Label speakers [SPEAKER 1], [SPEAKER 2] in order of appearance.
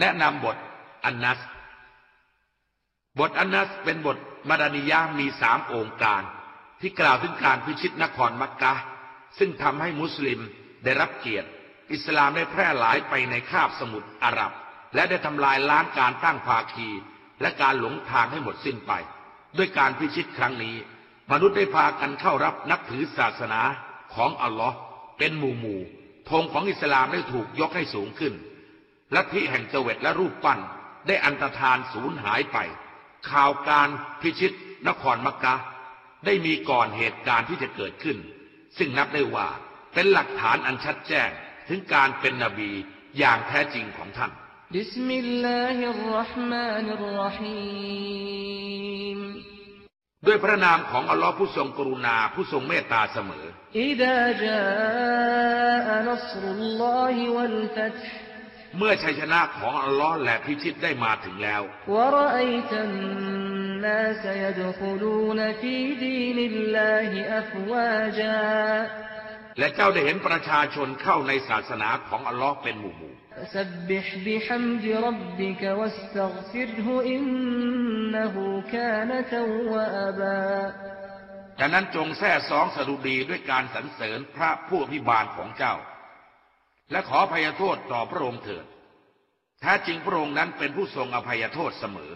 [SPEAKER 1] แนะนำบทอันนัส บทอันนัสเป็นบทมาดานิยะห์มีสามองค์การ ที่กล่าวถึงการพิชิตนครมักกะ ซึ่งทำให้มุสลิมได้รับเกียรติ อิสลามได้แพร่หลายไปในคาบสมุทรอาหรับ และได้ทำลายล้างการตั้งภาคี และการหลงทางให้หมดสิ้นไป ด้วยการพิชิตครั้งนี้ มนุษย์ได้พากันเข้ารับนับถือศาสนาของอัลลอฮ์เป็นหมู่หมู่ธงของอิสลามได้ถูกยกให้สูงขึ้น ลัทธิแห่งเจว็ดและรูปปั้น ได้อันตรธานสูญหายไป ข่าวการพิชิตนครมักกะ ได้มีก่อนเหตุการณ์ที่จะเกิดขึ้น ซึ่งนับได้ว่าเป็นหลักฐานอันชัดแจ้งถึงการเป็นนบีอย่างแท้จริงของท่าน
[SPEAKER 2] بسم الله الرحمن الرحيم
[SPEAKER 1] ด้วยพระนามของอัลลอฮ์ผู้ทรงกรุณาผู้ทรงเมตตาเสมอ
[SPEAKER 2] อิดาจาอัลลอฮิวัลฟัตฮ์
[SPEAKER 1] เมื่อชัยชนะของอัลลอฮ์และพิชิตได้มาถึงแล้วและเจ้าได้เห็นประชาชนเข้าในศาสนาของอัลลอฮ์เป็นหมู่หมู่ดังนั้นจงแท้สองสดุดีด้วยการสรรเสริญพระผู้อภิบาลของเจ้า และขออภัยโทษต่อพระองค์เถิดแท้จริงพระองค์นั้นเป็นผู้ทรงอภัยโทษเสมอ